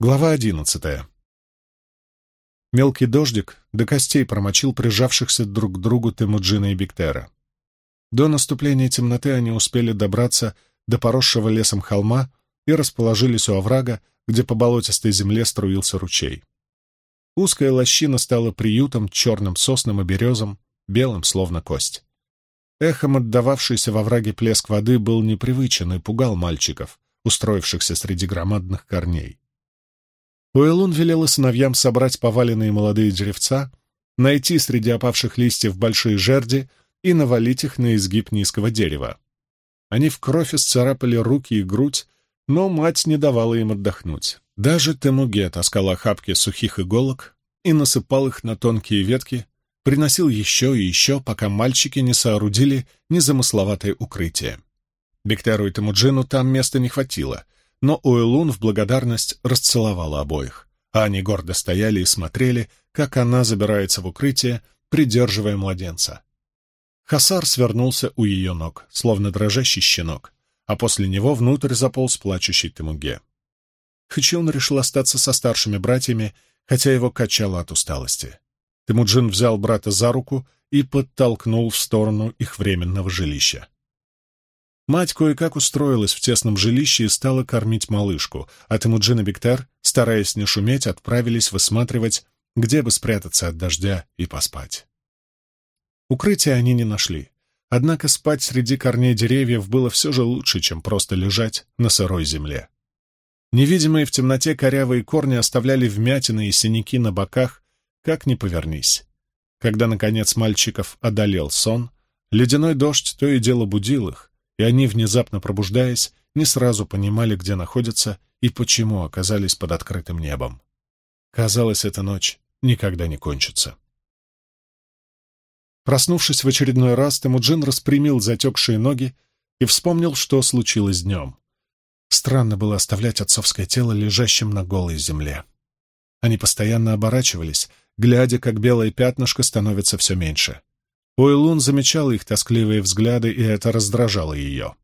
Глава одиннадцатая. Мелкий дождик до костей промочил прижавшихся друг к другу Темуджина и Бектера. До наступления темноты они успели добраться до поросшего лесом холма и расположились у оврага, где по болотистой земле струился ручей. Узкая лощина стала приютом черным соснам и березам, белым, словно кость. Эхом отдававшийся во враге плеск воды был непривычен и пугал мальчиков, устроившихся среди громадных корней. Уэлун велела сыновьям собрать поваленные молодые деревца, найти среди опавших листьев большие жерди и навалить их на изгиб низкого дерева. Они в кровь исцарапали руки и грудь, но мать не давала им отдохнуть. Даже Темуге таскал охапки сухих иголок и насыпал их на тонкие ветки, приносил еще и еще, пока мальчики не соорудили незамысловатое укрытие. Бектеру и Темуджину там места не хватило — но Уэлун в благодарность расцеловала обоих, а они гордо стояли и смотрели, как она забирается в укрытие, придерживая младенца. Хасар свернулся у ее ног, словно дрожащий щенок, а после него внутрь заполз плачущий Темуге. Хачион решил остаться со старшими братьями, хотя его качало от усталости. Темуджин взял брата за руку и подтолкнул в сторону их временного жилища. Мать кое-как устроилась в тесном жилище и стала кормить малышку, а Темуджин и Бектер, стараясь не шуметь, отправились высматривать, где бы спрятаться от дождя и поспать. Укрытия они не нашли, однако спать среди корней деревьев было все же лучше, чем просто лежать на сырой земле. Невидимые в темноте корявые корни оставляли вмятины и синяки на боках, как ни повернись. Когда, наконец, мальчиков одолел сон, ледяной дождь то и дело будил их, и они, внезапно пробуждаясь, не сразу понимали, где находятся и почему оказались под открытым небом. Казалось, эта ночь никогда не кончится. Проснувшись в очередной раз, Темуджин распрямил затекшие ноги и вспомнил, что случилось днем. Странно было оставлять отцовское тело лежащим на голой земле. Они постоянно оборачивались, глядя, как белое пятнышко становится все меньше. Уэлун замечал их тоскливые взгляды, и это раздражало ее.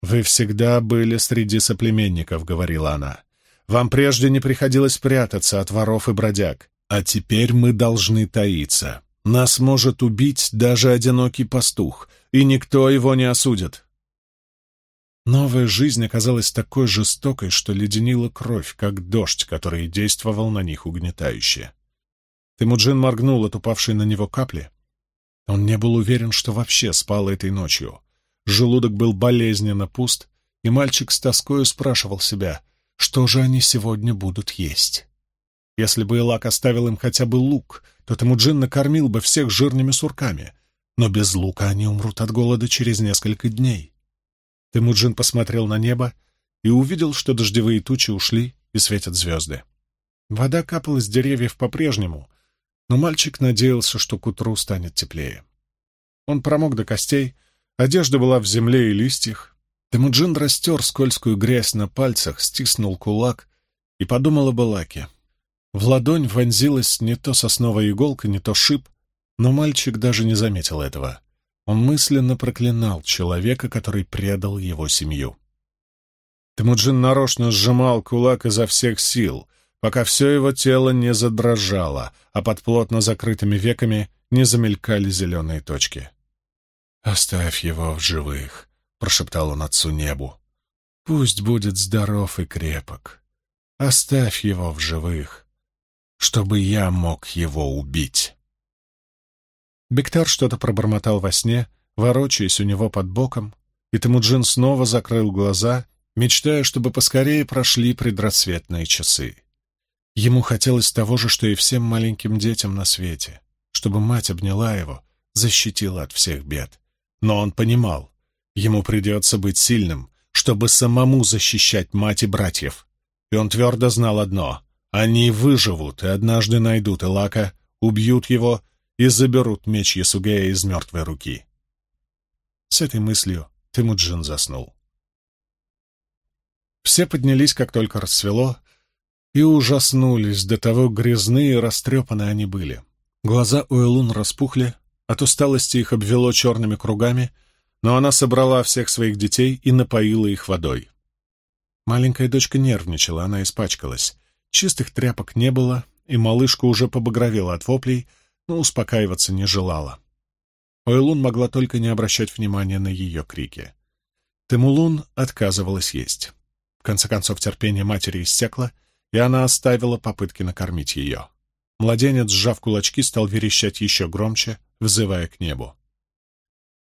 «Вы всегда были среди соплеменников», — говорила она. «Вам прежде не приходилось прятаться от воров и бродяг, а теперь мы должны таиться. Нас может убить даже одинокий пастух, и никто его не осудит». Новая жизнь оказалась такой жестокой, что леденила кровь, как дождь, который действовал на них угнетающе. Темуджин моргнул от упавшей на него капли, он не был уверен, что вообще спал этой ночью. Желудок был болезненно пуст, и мальчик с тоскою спрашивал себя, что же они сегодня будут есть. Если бы Илак оставил им хотя бы лук, то Тамуджин накормил бы всех жирными сурками, но без лука они умрут от голода через несколько дней. Темуджин посмотрел на небо и увидел, что дождевые тучи ушли и светят звезды. Вода капала с деревьев по-прежнему, но мальчик надеялся, что к утру станет теплее. Он промок до костей, одежда была в земле и листьях. Темуджин растер скользкую грязь на пальцах, стиснул кулак и подумал об Элаке. В ладонь вонзилась не то сосновая иголка, не то шип, но мальчик даже не заметил этого. Он мысленно проклинал человека, который предал его семью. Темуджин нарочно сжимал кулак изо всех сил, пока все его тело не задрожало, а под плотно закрытыми веками не замелькали зеленые точки. «Оставь его в живых», — прошептал он отцу небу. «Пусть будет здоров и крепок. Оставь его в живых, чтобы я мог его убить». Бектар что-то пробормотал во сне, ворочаясь у него под боком, и Темуджин снова закрыл глаза, мечтая, чтобы поскорее прошли предрассветные часы. Ему хотелось того же, что и всем маленьким детям на свете, чтобы мать обняла его, защитила от всех бед. Но он понимал, ему придется быть сильным, чтобы самому защищать мать и братьев. И он твердо знал одно — они выживут и однажды найдут Элака, убьют его и заберут меч Ясугея из мертвой руки. С этой мыслью Тимуджин заснул. Все поднялись, как только рассвело, и ужаснулись, до того грязные и растрепаны они были. Глаза у Элун распухли, от усталости их обвело черными кругами, но она собрала всех своих детей и напоила их водой. Маленькая дочка нервничала, она испачкалась. Чистых тряпок не было, и малышка уже побагровела от воплей, но успокаиваться не желала. Ойлун могла только не обращать внимания на ее крики. Темулун отказывалась есть. В конце концов, терпение матери иссякло, и она оставила попытки накормить ее. Младенец, сжав кулачки, стал верещать еще громче, взывая к небу.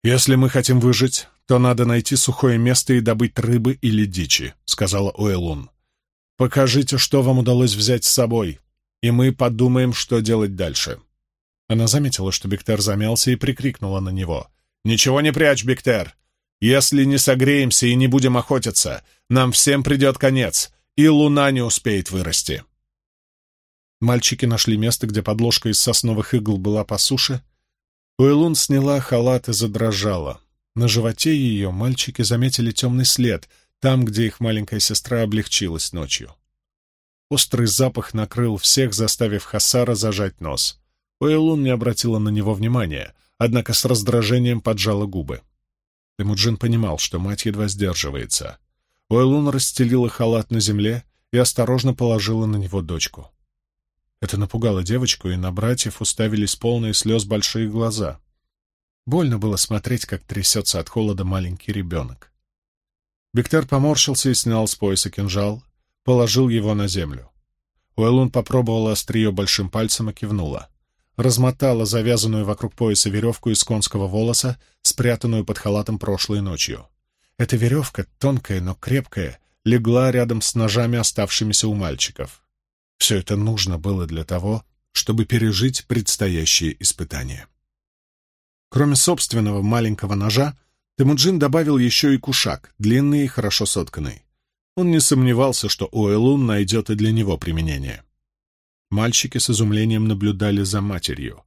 «Если мы хотим выжить, то надо найти сухое место и добыть рыбы или дичи», — сказала Уэлун. «Покажите, что вам удалось взять с собой, и мы подумаем, что делать дальше». Она заметила, что Бектер замялся и прикрикнула на него. «Ничего не прячь, Бектер! Если не согреемся и не будем охотиться, нам всем придет конец, и луна не успеет вырасти». Мальчики нашли место, где подложка из сосновых игл была по суше. Уэлун сняла халат и задрожала. На животе ее мальчики заметили темный след, там, где их маленькая сестра облегчилась ночью. Острый запах накрыл всех, заставив Хасара зажать нос. Уэлун не обратила на него внимания, однако с раздражением поджала губы. Темуджин понимал, что мать едва сдерживается. Уэлун расстелила халат на земле и осторожно положила на него дочку. Это напугало девочку, и на братьев уставились полные слез большие глаза. Больно было смотреть, как трясется от холода маленький ребенок. Бектер поморщился и снял с пояса кинжал, положил его на землю. Уэлун попробовала острие большим пальцем и кивнула размотала завязанную вокруг пояса веревку из конского волоса, спрятанную под халатом прошлой ночью. Эта веревка, тонкая, но крепкая, легла рядом с ножами, оставшимися у мальчиков. Все это нужно было для того, чтобы пережить предстоящие испытания. Кроме собственного маленького ножа, Темуджин добавил еще и кушак, длинный и хорошо сотканный. Он не сомневался, что Уэлун найдет и для него применение. Мальчики с изумлением наблюдали за матерью.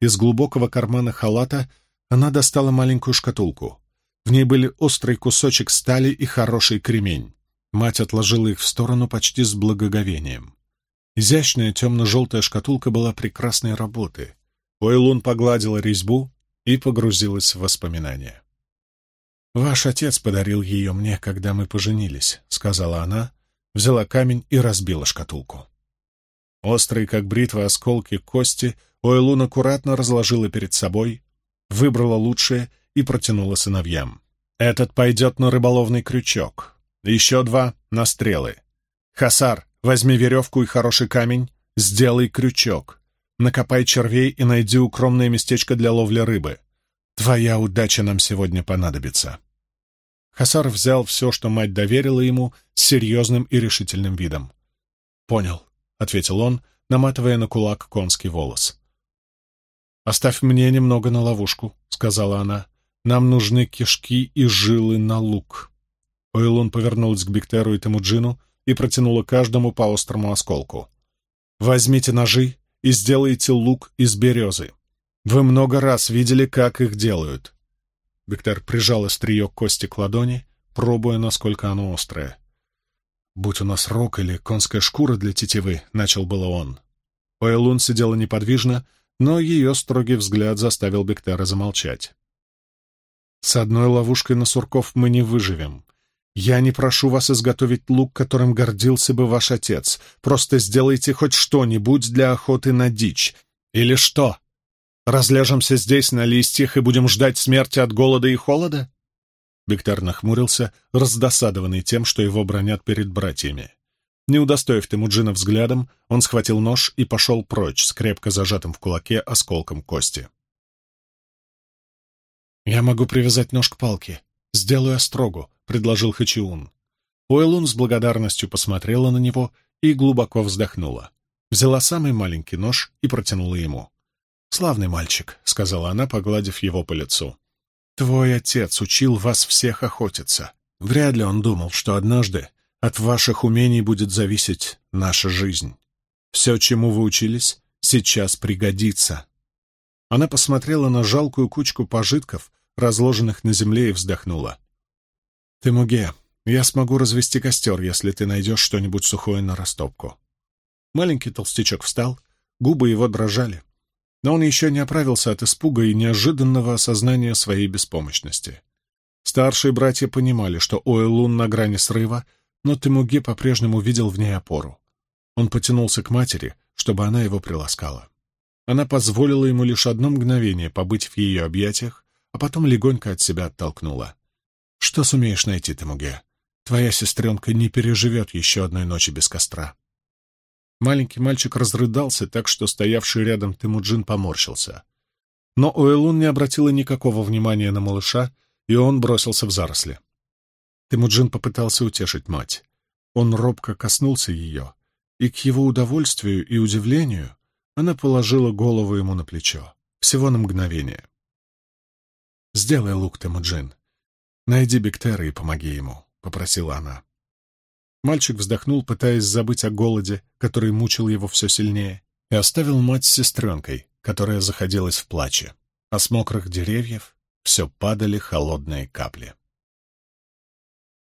Из глубокого кармана халата она достала маленькую шкатулку. В ней были острый кусочек стали и хороший кремень. Мать отложила их в сторону почти с благоговением. Изящная темно-желтая шкатулка была прекрасной работы. Ойлун погладила резьбу и погрузилась в воспоминания. «Ваш отец подарил ее мне, когда мы поженились», — сказала она, взяла камень и разбила шкатулку. Острые, как бритва, осколки кости Ойлун аккуратно разложила перед собой, выбрала лучшее и протянула сыновьям. «Этот пойдет на рыболовный крючок. Еще два — на стрелы. Хасар, возьми веревку и хороший камень, сделай крючок. Накопай червей и найди укромное местечко для ловли рыбы. Твоя удача нам сегодня понадобится». Хасар взял все, что мать доверила ему, с серьезным и решительным видом. «Понял ответил он, наматывая на кулак конский волос. «Оставь мне немного на ловушку», — сказала она. «Нам нужны кишки и жилы на лук». Ойлун повернулась к Бектеру и Темуджину и протянула каждому по острому осколку. «Возьмите ножи и сделайте лук из березы. Вы много раз видели, как их делают». Бектер прижал острие кости к ладони, пробуя, насколько оно острое. «Будь у нас рог или конская шкура для тетивы», — начал было он. Ойлун сидела неподвижно, но ее строгий взгляд заставил Бектера замолчать. «С одной ловушкой на сурков мы не выживем. Я не прошу вас изготовить лук, которым гордился бы ваш отец. Просто сделайте хоть что-нибудь для охоты на дичь. Или что? Разляжемся здесь на листьях и будем ждать смерти от голода и холода? Бектар нахмурился, раздосадованный тем, что его бронят перед братьями. Не удостоив Темуджина взглядом, он схватил нож и пошел прочь с крепко зажатым в кулаке осколком кости. «Я могу привязать нож к палке. Сделаю острогу», — предложил Хачиун. Уэлун с благодарностью посмотрела на него и глубоко вздохнула. Взяла самый маленький нож и протянула ему. «Славный мальчик», — сказала она, погладив его по лицу. Твой отец учил вас всех охотиться. Вряд ли он думал, что однажды от ваших умений будет зависеть наша жизнь. Все, чему вы учились, сейчас пригодится. Она посмотрела на жалкую кучку пожитков, разложенных на земле, и вздохнула. «Ты, Муге, я смогу развести костер, если ты найдешь что-нибудь сухое на растопку». Маленький толстячок встал, губы его дрожали. Но он еще не оправился от испуга и неожиданного осознания своей беспомощности. Старшие братья понимали, что Оэлун на грани срыва, но Темуге по-прежнему видел в ней опору. Он потянулся к матери, чтобы она его приласкала. Она позволила ему лишь одно мгновение побыть в ее объятиях, а потом легонько от себя оттолкнула. «Что сумеешь найти, Темуге? Твоя сестренка не переживет еще одной ночи без костра». Маленький мальчик разрыдался так, что стоявший рядом Темуджин поморщился. Но Уэлун не обратила никакого внимания на малыша, и он бросился в заросли. Темуджин попытался утешить мать. Он робко коснулся ее, и к его удовольствию и удивлению она положила голову ему на плечо, всего на мгновение. «Сделай лук, Темуджин. Найди Бектера и помоги ему», — попросила она. Мальчик вздохнул, пытаясь забыть о голоде, который мучил его все сильнее, и оставил мать с сестренкой, которая заходилась в плаче. А с мокрых деревьев все падали холодные капли.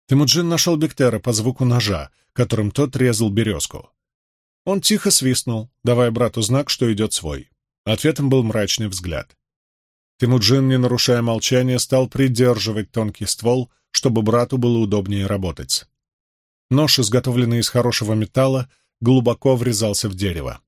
Темуджин нашел Бектера по звуку ножа, которым тот резал березку. Он тихо свистнул, давая брату знак, что идет свой. Ответом был мрачный взгляд. Темуджин, не нарушая молчания, стал придерживать тонкий ствол, чтобы брату было удобнее работать. Нож, изготовленный из хорошего металла, глубоко врезался в дерево.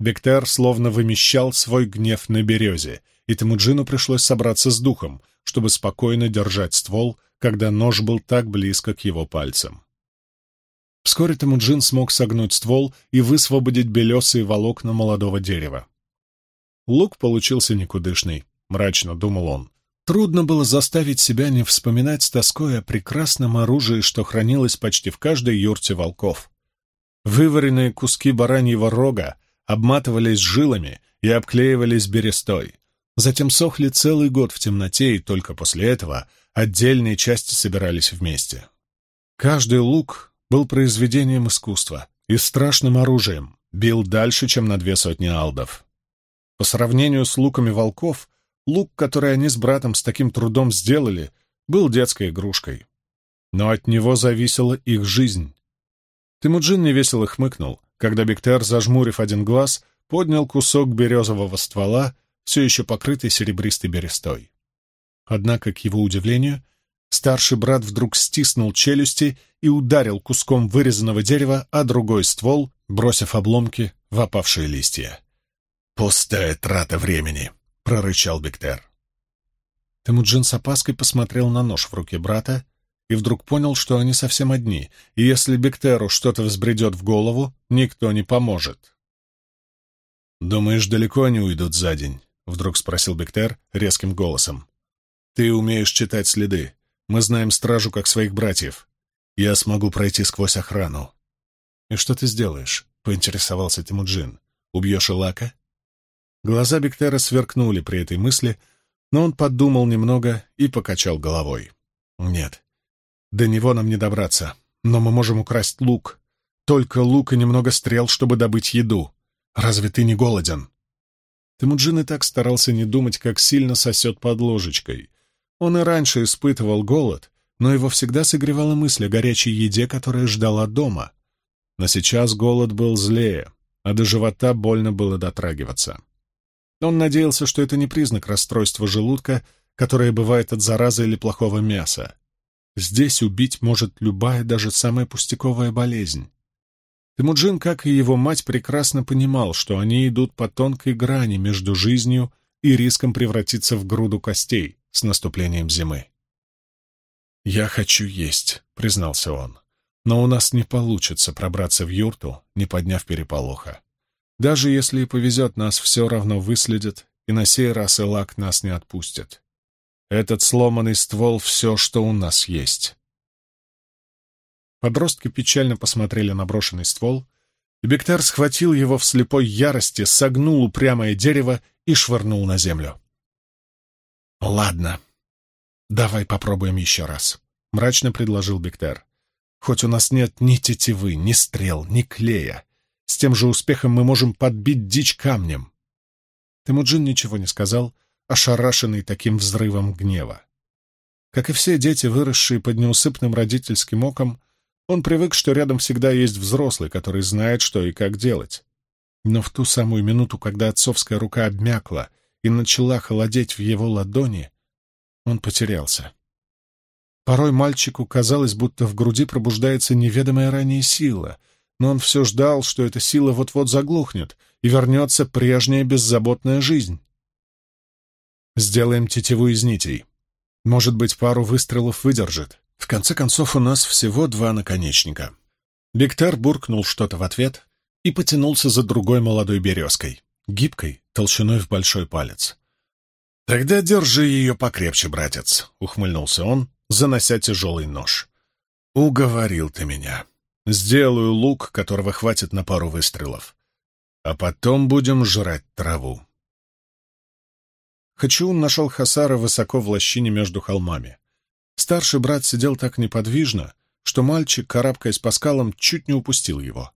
Бектер словно вымещал свой гнев на березе, и Темуджину пришлось собраться с духом, чтобы спокойно держать ствол, когда нож был так близко к его пальцам. Вскоре Темуджин смог согнуть ствол и высвободить белесые волокна молодого дерева. Лук получился никудышный, мрачно думал он. Трудно было заставить себя не вспоминать с тоской о прекрасном оружии, что хранилось почти в каждой юрте волков. Вываренные куски бараньего рога обматывались жилами и обклеивались берестой. Затем сохли целый год в темноте, и только после этого отдельные части собирались вместе. Каждый лук был произведением искусства и страшным оружием, бил дальше, чем на две сотни алдов. По сравнению с луками волков, Лук, который они с братом с таким трудом сделали, был детской игрушкой. Но от него зависела их жизнь. Тимуджин невесело хмыкнул, когда Бектер, зажмурив один глаз, поднял кусок березового ствола, все еще покрытый серебристой берестой. Однако, к его удивлению, старший брат вдруг стиснул челюсти и ударил куском вырезанного дерева о другой ствол, бросив обломки в опавшие листья. «Пустая трата времени!» — прорычал Бектер. Темуджин с опаской посмотрел на нож в руке брата и вдруг понял, что они совсем одни, и если Бектеру что-то взбредет в голову, никто не поможет. «Думаешь, далеко они уйдут за день?» — вдруг спросил Бектер резким голосом. «Ты умеешь читать следы. Мы знаем стражу как своих братьев. Я смогу пройти сквозь охрану». «И что ты сделаешь?» — поинтересовался Тимуджин. «Убьешь Илака?» Глаза Бектера сверкнули при этой мысли, но он подумал немного и покачал головой. «Нет, до него нам не добраться, но мы можем украсть лук. Только лук и немного стрел, чтобы добыть еду. Разве ты не голоден?» Темуджин и так старался не думать, как сильно сосет под ложечкой. Он и раньше испытывал голод, но его всегда согревала мысль о горячей еде, которая ждала дома. Но сейчас голод был злее, а до живота больно было дотрагиваться. Он надеялся, что это не признак расстройства желудка, которое бывает от заразы или плохого мяса. Здесь убить может любая, даже самая пустяковая болезнь. Темуджин, как и его мать, прекрасно понимал, что они идут по тонкой грани между жизнью и риском превратиться в груду костей с наступлением зимы. «Я хочу есть», — признался он, — «но у нас не получится пробраться в юрту, не подняв переполоха. Даже если и повезет, нас все равно выследят, и на сей раз Элак нас не отпустит. Этот сломанный ствол — все, что у нас есть. Подростки печально посмотрели на брошенный ствол, и Бектар схватил его в слепой ярости, согнул упрямое дерево и швырнул на землю. «Ладно, давай попробуем еще раз», — мрачно предложил Бектар. «Хоть у нас нет ни тетивы, ни стрел, ни клея, с тем же успехом мы можем подбить дичь камнем. Темуджин ничего не сказал, ошарашенный таким взрывом гнева. Как и все дети, выросшие под неусыпным родительским оком, он привык, что рядом всегда есть взрослый, который знает, что и как делать. Но в ту самую минуту, когда отцовская рука обмякла и начала холодеть в его ладони, он потерялся. Порой мальчику казалось, будто в груди пробуждается неведомая ранее сила, но он все ждал, что эта сила вот-вот заглохнет и вернется прежняя беззаботная жизнь. «Сделаем тетиву из нитей. Может быть, пару выстрелов выдержит. В конце концов, у нас всего два наконечника». Бектар буркнул что-то в ответ и потянулся за другой молодой березкой, гибкой, толщиной в большой палец. «Тогда держи ее покрепче, братец», — ухмыльнулся он, занося тяжелый нож. «Уговорил ты меня. Сделаю лук, которого хватит на пару выстрелов. А потом будем жрать траву». Хачиун нашел Хасара высоко в лощине между холмами. Старший брат сидел так неподвижно, что мальчик, карабкаясь по скалам, чуть не упустил его.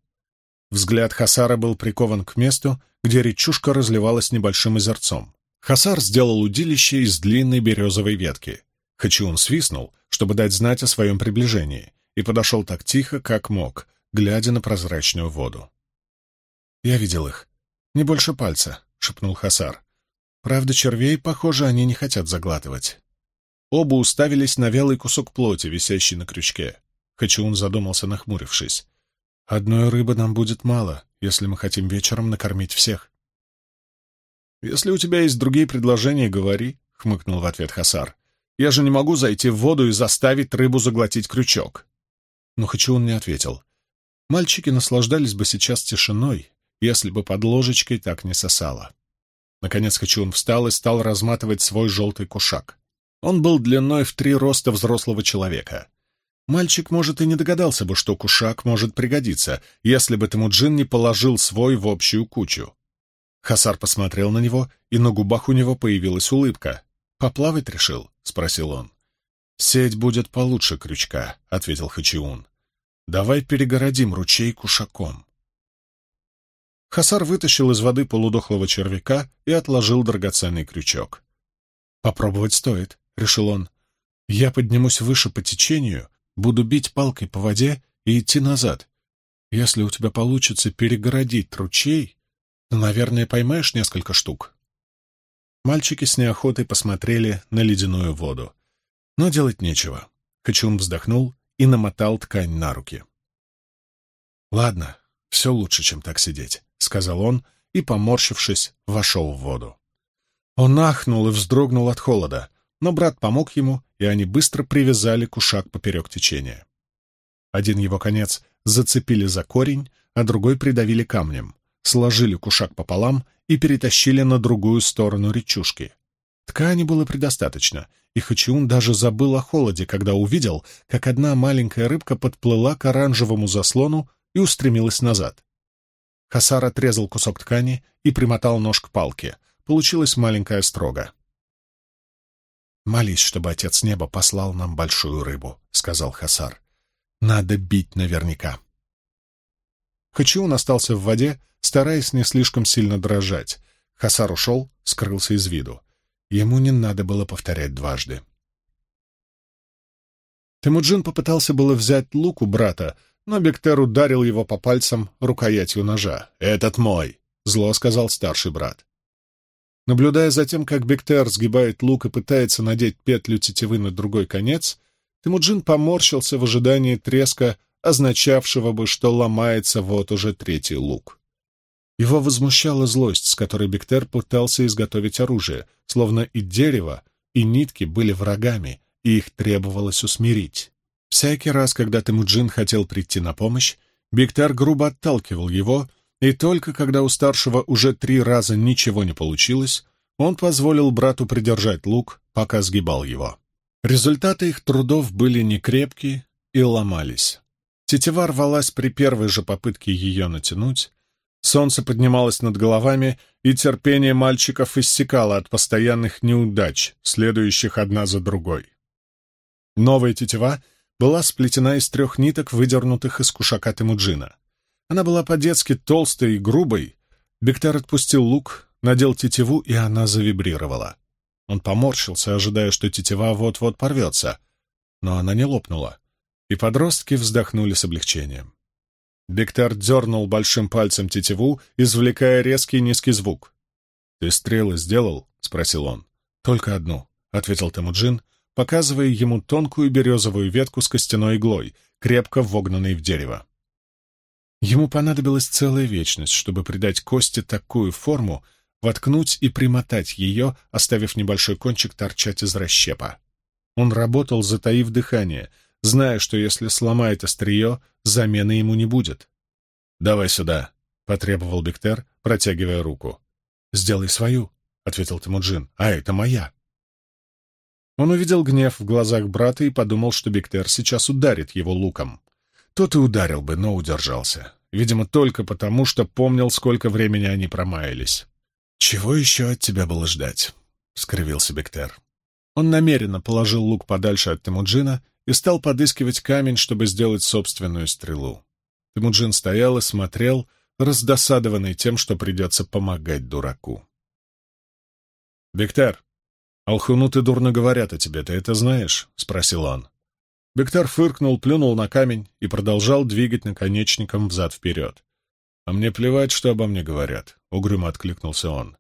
Взгляд Хасара был прикован к месту, где речушка разливалась небольшим озерцом. Хасар сделал удилище из длинной березовой ветки. Хачиун свистнул, чтобы дать знать о своем приближении, и подошел так тихо, как мог, глядя на прозрачную воду. «Я видел их. Не больше пальца», — шепнул Хасар. «Правда, червей, похоже, они не хотят заглатывать». Оба уставились на вялый кусок плоти, висящий на крючке. Хачиун задумался, нахмурившись. «Одной рыбы нам будет мало, если мы хотим вечером накормить всех». «Если у тебя есть другие предложения, говори», — хмыкнул в ответ Хасар. «Я же не могу зайти в воду и заставить рыбу заглотить крючок». Но Хачиун не ответил. Мальчики наслаждались бы сейчас тишиной, если бы под ложечкой так не сосало. Наконец Хачиун встал и стал разматывать свой желтый кушак. Он был длиной в три роста взрослого человека. Мальчик, может, и не догадался бы, что кушак может пригодиться, если бы Темуджин не положил свой в общую кучу. Хасар посмотрел на него, и на губах у него появилась улыбка. «Поплавать решил?» — спросил он. «Сеть будет получше крючка», — ответил Хачиун. «Давай перегородим ручей кушаком». Хасар вытащил из воды полудохлого червяка и отложил драгоценный крючок. «Попробовать стоит», — решил он. «Я поднимусь выше по течению, буду бить палкой по воде и идти назад. Если у тебя получится перегородить ручей, ну, наверное, поймаешь несколько штук. Мальчики с неохотой посмотрели на ледяную воду. Но делать нечего. Качун вздохнул и намотал ткань на руки. «Ладно, все лучше, чем так сидеть», — сказал он и, поморщившись, вошел в воду. Он ахнул и вздрогнул от холода, но брат помог ему, и они быстро привязали кушак поперек течения. Один его конец зацепили за корень, а другой придавили камнем сложили кушак пополам и перетащили на другую сторону речушки. Ткани было предостаточно, и Хачиун даже забыл о холоде, когда увидел, как одна маленькая рыбка подплыла к оранжевому заслону и устремилась назад. Хасар отрезал кусок ткани и примотал нож к палке. Получилась маленькая строга. «Молись, чтобы Отец Неба послал нам большую рыбу», — сказал Хасар. «Надо бить наверняка». Хачиун остался в воде, стараясь не слишком сильно дрожать. Хасар ушел, скрылся из виду. Ему не надо было повторять дважды. Темуджин попытался было взять лук у брата, но Бектер ударил его по пальцам рукоятью ножа. «Этот мой!» — зло сказал старший брат. Наблюдая за тем, как Бектер сгибает лук и пытается надеть петлю тетивы на другой конец, Темуджин поморщился в ожидании треска, означавшего бы, что ломается вот уже третий лук. Его возмущала злость, с которой Бектер пытался изготовить оружие, словно и дерево, и нитки были врагами, и их требовалось усмирить. Всякий раз, когда Темуджин хотел прийти на помощь, Бектер грубо отталкивал его, и только когда у старшего уже три раза ничего не получилось, он позволил брату придержать лук, пока сгибал его. Результаты их трудов были некрепкие и ломались. Тетива рвалась при первой же попытке ее натянуть, Солнце поднималось над головами, и терпение мальчиков иссякало от постоянных неудач, следующих одна за другой. Новая тетива была сплетена из трех ниток, выдернутых из кушака Темуджина. Она была по-детски толстой и грубой. Бектар отпустил лук, надел тетиву, и она завибрировала. Он поморщился, ожидая, что тетива вот-вот порвется, но она не лопнула, и подростки вздохнули с облегчением. Бектар дернул большим пальцем тетиву, извлекая резкий низкий звук. «Ты стрелы сделал?» — спросил он. «Только одну», — ответил Темуджин, показывая ему тонкую березовую ветку с костяной иглой, крепко вогнанной в дерево. Ему понадобилась целая вечность, чтобы придать кости такую форму, воткнуть и примотать ее, оставив небольшой кончик торчать из расщепа. Он работал, затаив дыхание, зная, что если сломает острие, замены ему не будет. «Давай сюда», — потребовал Бектер, протягивая руку. «Сделай свою», — ответил Тимуджин, — «а это моя». Он увидел гнев в глазах брата и подумал, что Бектер сейчас ударит его луком. Тот и ударил бы, но удержался. Видимо, только потому, что помнил, сколько времени они промаялись. «Чего еще от тебя было ждать?» — скривился Бектер. Он намеренно положил лук подальше от Тимуджина и стал подыскивать камень, чтобы сделать собственную стрелу. Тимуджин стоял и смотрел, раздосадованный тем, что придется помогать дураку. «Бектер, алхунуты дурно говорят о тебе, ты это знаешь?» — спросил он. Бектер фыркнул, плюнул на камень и продолжал двигать наконечником взад-вперед. «А мне плевать, что обо мне говорят», — угрюмо откликнулся он.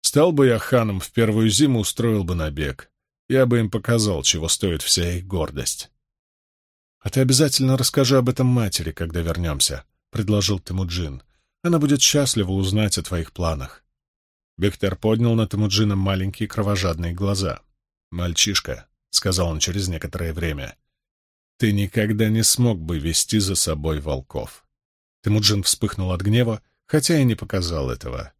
«Стал бы я ханом в первую зиму, устроил бы набег. Я бы им показал, чего стоит вся их гордость». «А ты обязательно расскажи об этом матери, когда вернемся», — предложил Тимуджин. «Она будет счастлива узнать о твоих планах». Бектер поднял на Тимуджина маленькие кровожадные глаза. «Мальчишка», — сказал он через некоторое время, — «ты никогда не смог бы вести за собой волков». Темуджин вспыхнул от гнева, хотя и не показал этого.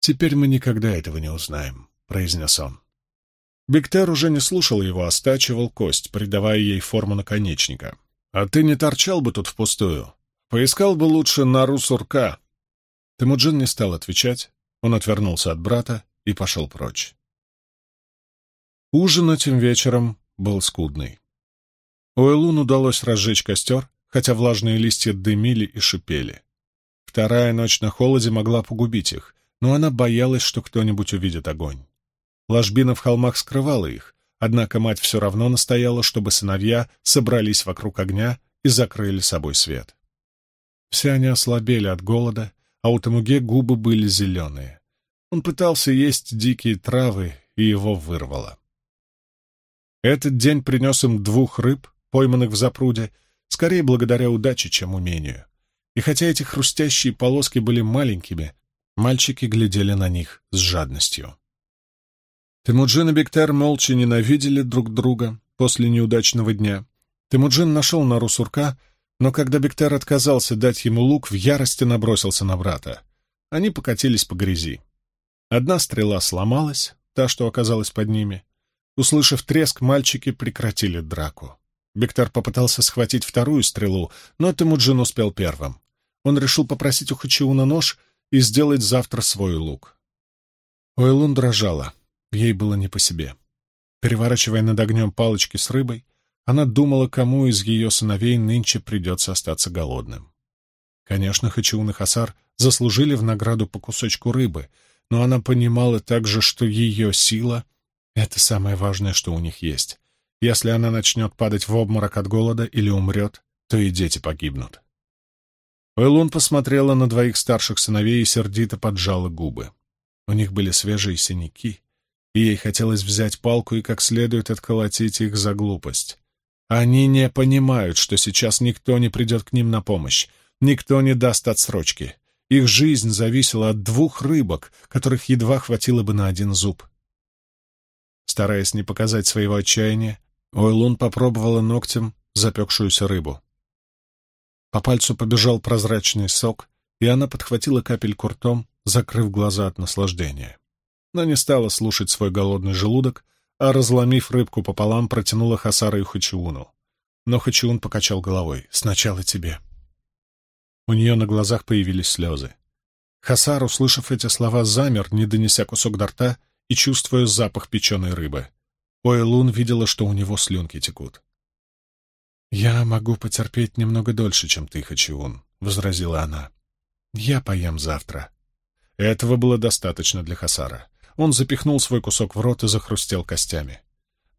«Теперь мы никогда этого не узнаем», — произнес он. Бектер уже не слушал его, а стачивал кость, придавая ей форму наконечника. «А ты не торчал бы тут впустую. Поискал бы лучше нору сурка». Темуджин не стал отвечать, он отвернулся от брата и пошел прочь. Ужин этим вечером был скудный. Уэлун удалось разжечь костер, хотя влажные листья дымили и шипели. Вторая ночь на холоде могла погубить их, но она боялась, что кто-нибудь увидит огонь. Ложбина в холмах скрывала их, однако мать все равно настояла, чтобы сыновья собрались вокруг огня и закрыли собой свет. Все они ослабели от голода, а у Тамуге губы были зеленые. Он пытался есть дикие травы, и его вырвало. Этот день принес им двух рыб, пойманных в запруде, скорее благодаря удаче, чем умению. И хотя эти хрустящие полоски были маленькими, мальчики глядели на них с жадностью. Темуджин и Бектер молча ненавидели друг друга после неудачного дня. Темуджин нашел нору сурка, но когда Бектер отказался дать ему лук, в ярости набросился на брата. Они покатились по грязи. Одна стрела сломалась, та, что оказалась под ними. Услышав треск, мальчики прекратили драку. Бектар попытался схватить вторую стрелу, но Темуджин успел первым. Он решил попросить у Хачиуна нож и сделать завтра свой лук. Ойлун дрожала. Ей было не по себе. Переворачивая над огнем палочки с рыбой, она думала, кому из ее сыновей нынче придется остаться голодным. Конечно, Хачиун и Хасар заслужили в награду по кусочку рыбы, но она понимала также, что ее сила — это самое важное, что у них есть. Если она начнет падать в обморок от голода или умрет, то и дети погибнут. Ойлун посмотрела на двоих старших сыновей и сердито поджала губы. У них были свежие синяки, и ей хотелось взять палку и как следует отколотить их за глупость. Они не понимают, что сейчас никто не придет к ним на помощь, никто не даст отсрочки. Их жизнь зависела от двух рыбок, которых едва хватило бы на один зуб. Стараясь не показать своего отчаяния, Ойлун попробовала ногтем запекшуюся рыбу. По пальцу побежал прозрачный сок, и она подхватила капельку ртом, закрыв глаза от наслаждения. Но не стала слушать свой голодный желудок, а, разломив рыбку пополам, протянула Хасара и Хачиуну. Но Хачиун покачал головой. «Сначала тебе». У нее на глазах появились слезы. Хасар, услышав эти слова, замер, не донеся кусок до рта и чувствуя запах печеной рыбы. Ойлун видела, что у него слюнки текут. «Я могу потерпеть немного дольше, чем ты, Хачиун», — возразила она. «Я поем завтра». Этого было достаточно для Хасара. Он запихнул свой кусок в рот и захрустел костями.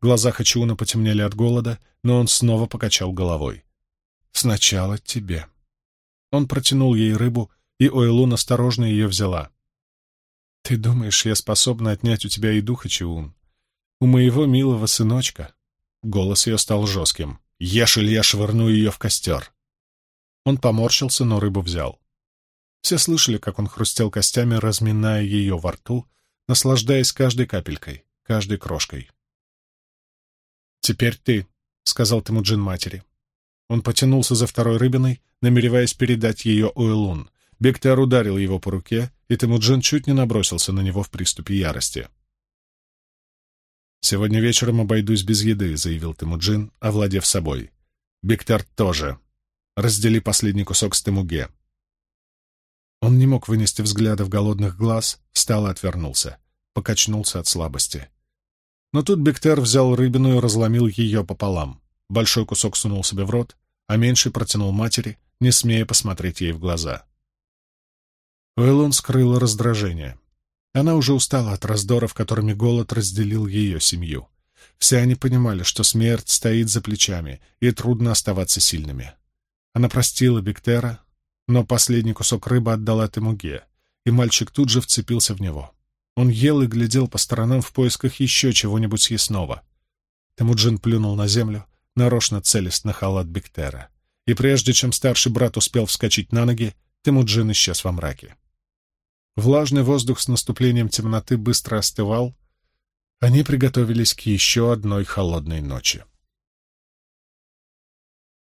Глаза Хачиуна потемнели от голода, но он снова покачал головой. «Сначала тебе». Он протянул ей рыбу, и Ойлун осторожно ее взяла. «Ты думаешь, я способна отнять у тебя еду, Хачиун? У моего милого сыночка». Голос ее стал жестким. «Ешь или я швырну ее в костер». Он поморщился, но рыбу взял. Все слышали, как он хрустел костями, разминая ее во рту, наслаждаясь каждой капелькой, каждой крошкой. «Теперь ты», — сказал Темуджин матери. Он потянулся за второй рыбиной, намереваясь передать ее Уэлун. Бектар ударил его по руке, и Темуджин чуть не набросился на него в приступе ярости. «Сегодня вечером обойдусь без еды», — заявил Темуджин, овладев собой. «Бектар тоже. Раздели последний кусок с Темуге». Он не мог вынести взгляда в голодных глаз, встал и отвернулся, покачнулся от слабости. Но тут Бектер взял рыбину и разломил ее пополам. Большой кусок сунул себе в рот, а меньший протянул матери, не смея посмотреть ей в глаза. Уэллон скрыла раздражение. Она уже устала от раздоров, которыми голод разделил ее семью. Все они понимали, что смерть стоит за плечами, и трудно оставаться сильными. Она простила Бектера, но последний кусок рыбы отдала Темуге, и мальчик тут же вцепился в него. Он ел и глядел по сторонам в поисках еще чего-нибудь съестного. Темуджин плюнул на землю, нарочно целясь на халат Бектера. И прежде чем старший брат успел вскочить на ноги, Темуджин исчез во мраке. Влажный воздух с наступлением темноты быстро остывал. Они приготовились к еще одной холодной ночи.